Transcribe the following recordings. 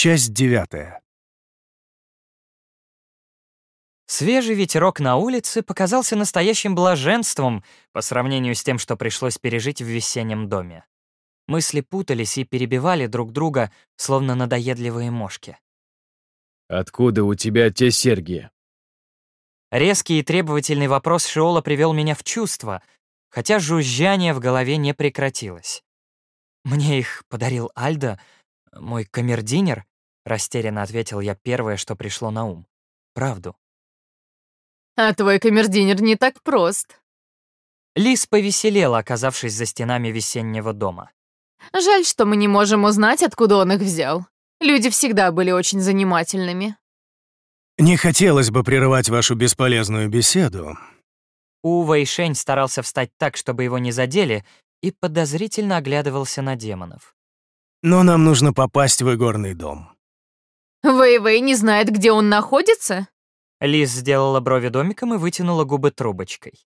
Часть девятая. Свежий ветерок на улице показался настоящим блаженством по сравнению с тем, что пришлось пережить в весеннем доме. Мысли путались и перебивали друг друга, словно надоедливые мошки. «Откуда у тебя те серьги?» Резкий и требовательный вопрос Шиола привел меня в чувство, хотя жужжание в голове не прекратилось. «Мне их подарил Альда, мой камердинер», — растерянно ответил я первое, что пришло на ум. «Правду». А твой камердинер не так прост. Лис повеселела, оказавшись за стенами весеннего дома. Жаль, что мы не можем узнать, откуда он их взял. Люди всегда были очень занимательными. Не хотелось бы прерывать вашу бесполезную беседу. У Вэйшень старался встать так, чтобы его не задели, и подозрительно оглядывался на демонов. Но нам нужно попасть в игорный дом. Вэй-Вэй не знает, где он находится? Лиз сделала брови домиком и вытянула губы трубочкой.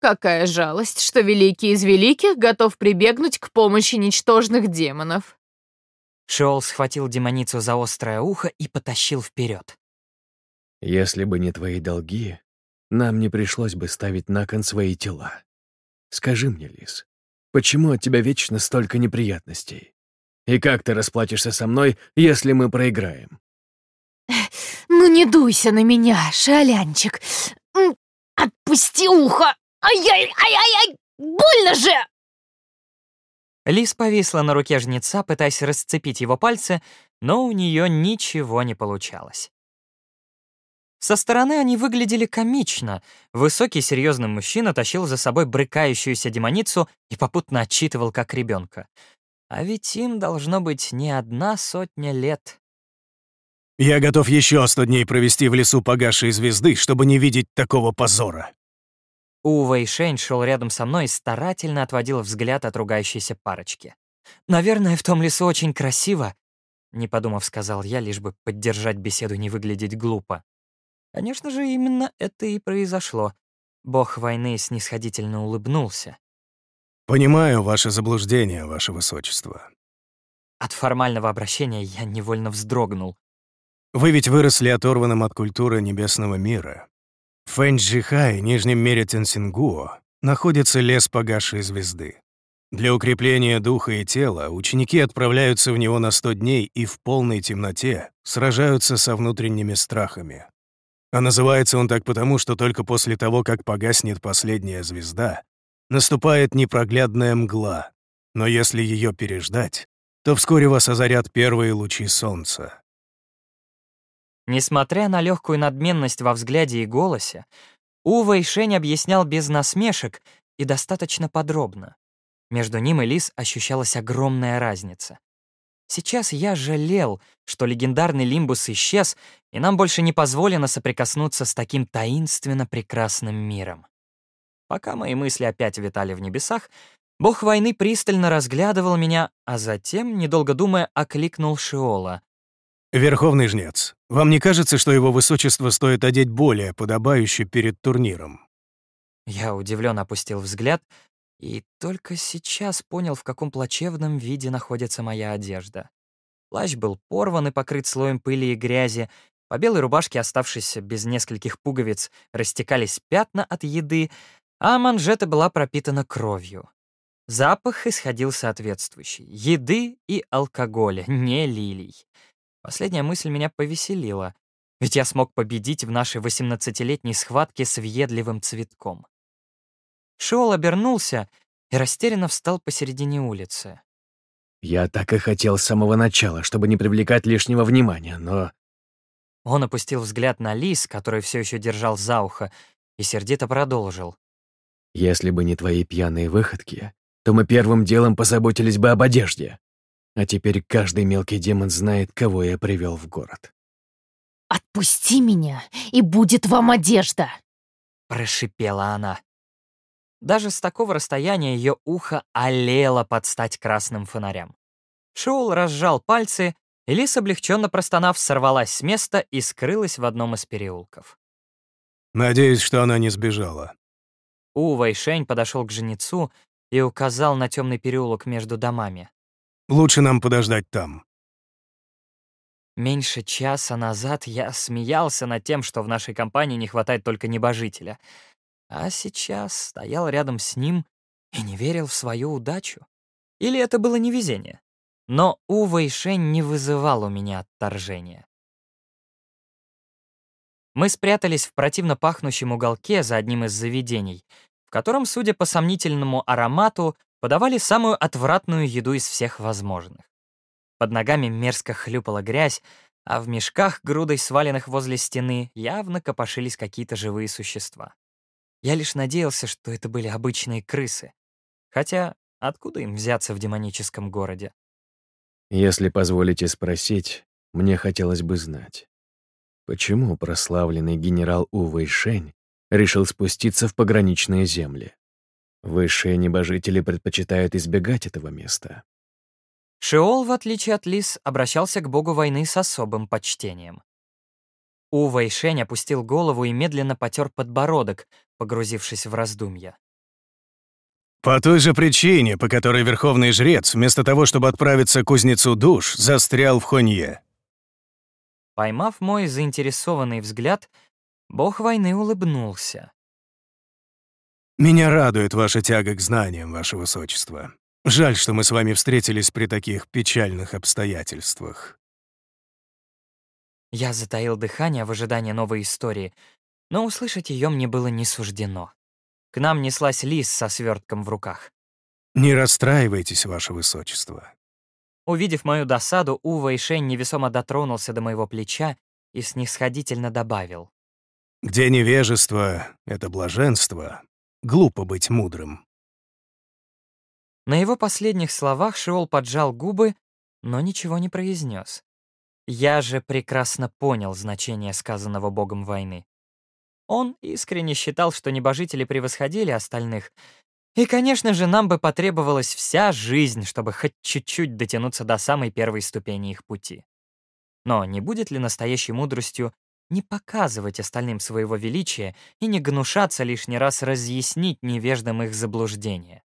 Какая жалость, что великий из великих готов прибегнуть к помощи ничтожных демонов. Шиол схватил демоницу за острое ухо и потащил вперед. «Если бы не твои долги, нам не пришлось бы ставить на кон свои тела. Скажи мне, Лис, почему от тебя вечно столько неприятностей? И как ты расплатишься со мной, если мы проиграем?» «Ну не дуйся на меня, шалянчик! Отпусти ухо! Ай-яй-ай-ай-ай! Больно же!» Лис повисла на руке жнеца, пытаясь расцепить его пальцы, но у нее ничего не получалось. Со стороны они выглядели комично. Высокий серьезный мужчина тащил за собой брыкающуюся демоницу и попутно отчитывал как ребенка. А ведь им должно быть не одна сотня лет. Я готов еще сто дней провести в лесу погасшей звезды, чтобы не видеть такого позора. У Вэйшень шел рядом со мной и старательно отводил взгляд от ругающейся парочки. «Наверное, в том лесу очень красиво», — не подумав, сказал я, лишь бы поддержать беседу не выглядеть глупо. Конечно же, именно это и произошло. Бог войны снисходительно улыбнулся. «Понимаю ваше заблуждение, ваше высочество». От формального обращения я невольно вздрогнул. Вы ведь выросли оторванным от культуры небесного мира. В Фэнджихай, нижнем мире Тенсингуо, находится лес погасшей звезды. Для укрепления духа и тела ученики отправляются в него на сто дней и в полной темноте сражаются со внутренними страхами. А называется он так потому, что только после того, как погаснет последняя звезда, наступает непроглядная мгла, но если ее переждать, то вскоре вас озарят первые лучи солнца. Несмотря на легкую надменность во взгляде и голосе, У Вэйшень объяснял без насмешек и достаточно подробно. Между ним и Лис ощущалась огромная разница. Сейчас я жалел, что легендарный Лимбус исчез, и нам больше не позволено соприкоснуться с таким таинственно прекрасным миром. Пока мои мысли опять витали в небесах, бог войны пристально разглядывал меня, а затем, недолго думая, окликнул Шиола. «Верховный жнец, вам не кажется, что его высочество стоит одеть более подобающе перед турниром?» Я удивленно опустил взгляд и только сейчас понял, в каком плачевном виде находится моя одежда. Плащ был порван и покрыт слоем пыли и грязи, по белой рубашке, оставшейся без нескольких пуговиц, растекались пятна от еды, а манжета была пропитана кровью. Запах исходил соответствующий — еды и алкоголя, не лилий. Последняя мысль меня повеселила, ведь я смог победить в нашей 18-летней схватке с въедливым цветком. Шиол обернулся и растерянно встал посередине улицы. «Я так и хотел с самого начала, чтобы не привлекать лишнего внимания, но...» Он опустил взгляд на лис, который все еще держал за ухо, и сердито продолжил. «Если бы не твои пьяные выходки, то мы первым делом позаботились бы об одежде. А теперь каждый мелкий демон знает, кого я привел в город. «Отпусти меня, и будет вам одежда!» Прошипела она. Даже с такого расстояния ее ухо олело под стать красным фонарям. Шоул разжал пальцы, и Лис, облегченно простонав, сорвалась с места и скрылась в одном из переулков. «Надеюсь, что она не сбежала». У Вайшень подошел к жнецу и указал на темный переулок между домами. Лучше нам подождать там. Меньше часа назад я смеялся над тем, что в нашей компании не хватает только небожителя. А сейчас стоял рядом с ним и не верил в свою удачу. Или это было невезение? Но Ува и Шень не вызывал у меня отторжения. Мы спрятались в противно пахнущем уголке за одним из заведений, в котором, судя по сомнительному аромату, подавали самую отвратную еду из всех возможных. Под ногами мерзко хлюпала грязь, а в мешках, грудой сваленных возле стены, явно копошились какие-то живые существа. Я лишь надеялся, что это были обычные крысы. Хотя откуда им взяться в демоническом городе? Если позволите спросить, мне хотелось бы знать, почему прославленный генерал Увэй Шень решил спуститься в пограничные земли? Высшие небожители предпочитают избегать этого места. Шиол, в отличие от Лис, обращался к богу войны с особым почтением. Ува Шень опустил голову и медленно потер подбородок, погрузившись в раздумья. По той же причине, по которой Верховный Жрец, вместо того, чтобы отправиться к кузнецу душ, застрял в Хонье. Поймав мой заинтересованный взгляд, бог войны улыбнулся. «Меня радует ваша тяга к знаниям, ваше высочество. Жаль, что мы с вами встретились при таких печальных обстоятельствах». Я затаил дыхание в ожидании новой истории, но услышать ее мне было не суждено. К нам неслась лис со свертком в руках. «Не расстраивайтесь, ваше высочество». Увидев мою досаду, Ува и Шень невесомо дотронулся до моего плеча и снисходительно добавил. «Где невежество — это блаженство. Глупо быть мудрым». На его последних словах Шиол поджал губы, но ничего не произнес. Я же прекрасно понял значение сказанного богом войны. Он искренне считал, что небожители превосходили остальных. И, конечно же, нам бы потребовалась вся жизнь, чтобы хоть чуть-чуть дотянуться до самой первой ступени их пути. Но не будет ли настоящей мудростью не показывать остальным своего величия и не гнушаться лишний раз разъяснить невеждам их заблуждение?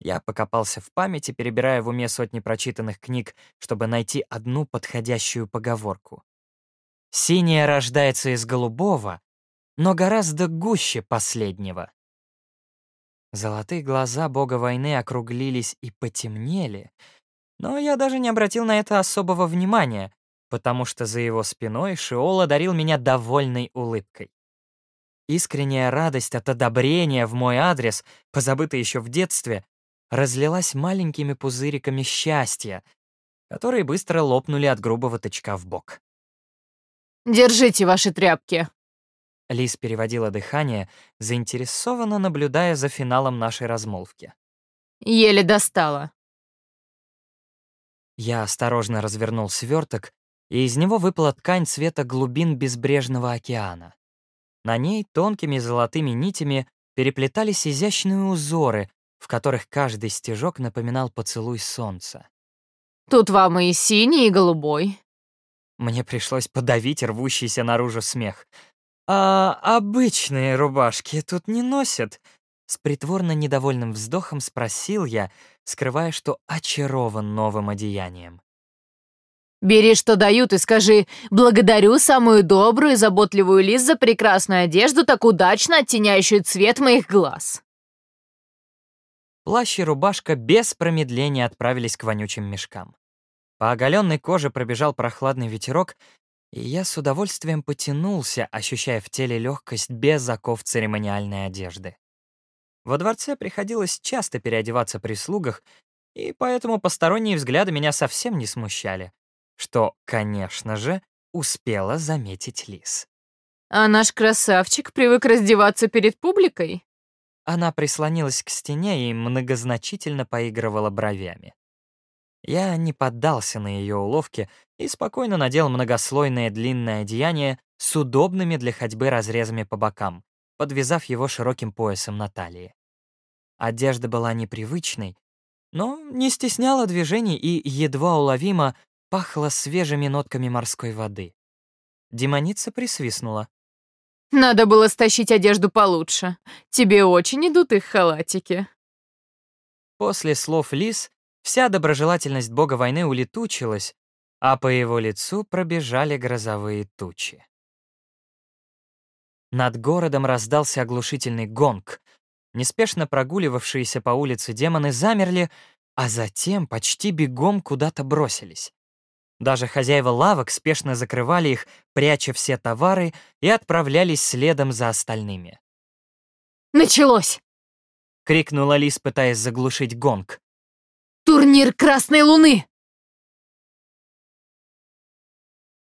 Я покопался в памяти, перебирая в уме сотни прочитанных книг, чтобы найти одну подходящую поговорку. Синее рождается из голубого, но гораздо гуще последнего. Золотые глаза бога войны округлились и потемнели, но я даже не обратил на это особого внимания, потому что за его спиной Шиол одарил меня довольной улыбкой. Искренняя радость от одобрения в мой адрес, позабытая еще в детстве, разлилась маленькими пузыриками счастья, которые быстро лопнули от грубого тычка в бок. Держите ваши тряпки. Лис переводила дыхание, заинтересованно наблюдая за финалом нашей размолвки. Еле достала. Я осторожно развернул сверток, и из него выпала ткань цвета глубин безбрежного океана. На ней тонкими золотыми нитями переплетались изящные узоры, в которых каждый стежок напоминал поцелуй солнца. Тут вам и синий, и голубой. Мне пришлось подавить рвущийся наружу смех. «А обычные рубашки тут не носят?» С притворно недовольным вздохом спросил я, скрывая, что очарован новым одеянием. «Бери, что дают, и скажи, благодарю самую добрую и заботливую Лиз за прекрасную одежду, так удачно оттеняющую цвет моих глаз». Плащ и рубашка без промедления отправились к вонючим мешкам. По оголенной коже пробежал прохладный ветерок, и я с удовольствием потянулся, ощущая в теле легкость без оков церемониальной одежды. Во дворце приходилось часто переодеваться при слугах, и поэтому посторонние взгляды меня совсем не смущали, что, конечно же, успела заметить Лис. «А наш красавчик привык раздеваться перед публикой?» Она прислонилась к стене и многозначительно поигрывала бровями. Я не поддался на ее уловки и спокойно надел многослойное длинное одеяние с удобными для ходьбы разрезами по бокам, подвязав его широким поясом на талии. Одежда была непривычной, но не стесняла движений и едва уловимо пахла свежими нотками морской воды. Демоница присвистнула. «Надо было стащить одежду получше. Тебе очень идут их халатики». После слов Лис Вся доброжелательность бога войны улетучилась, а по его лицу пробежали грозовые тучи. Над городом раздался оглушительный гонг. Неспешно прогуливавшиеся по улице демоны замерли, а затем почти бегом куда-то бросились. Даже хозяева лавок спешно закрывали их, пряча все товары, и отправлялись следом за остальными. Началось! Крикнула Лис, пытаясь заглушить гонг. Турнир Красной Луны!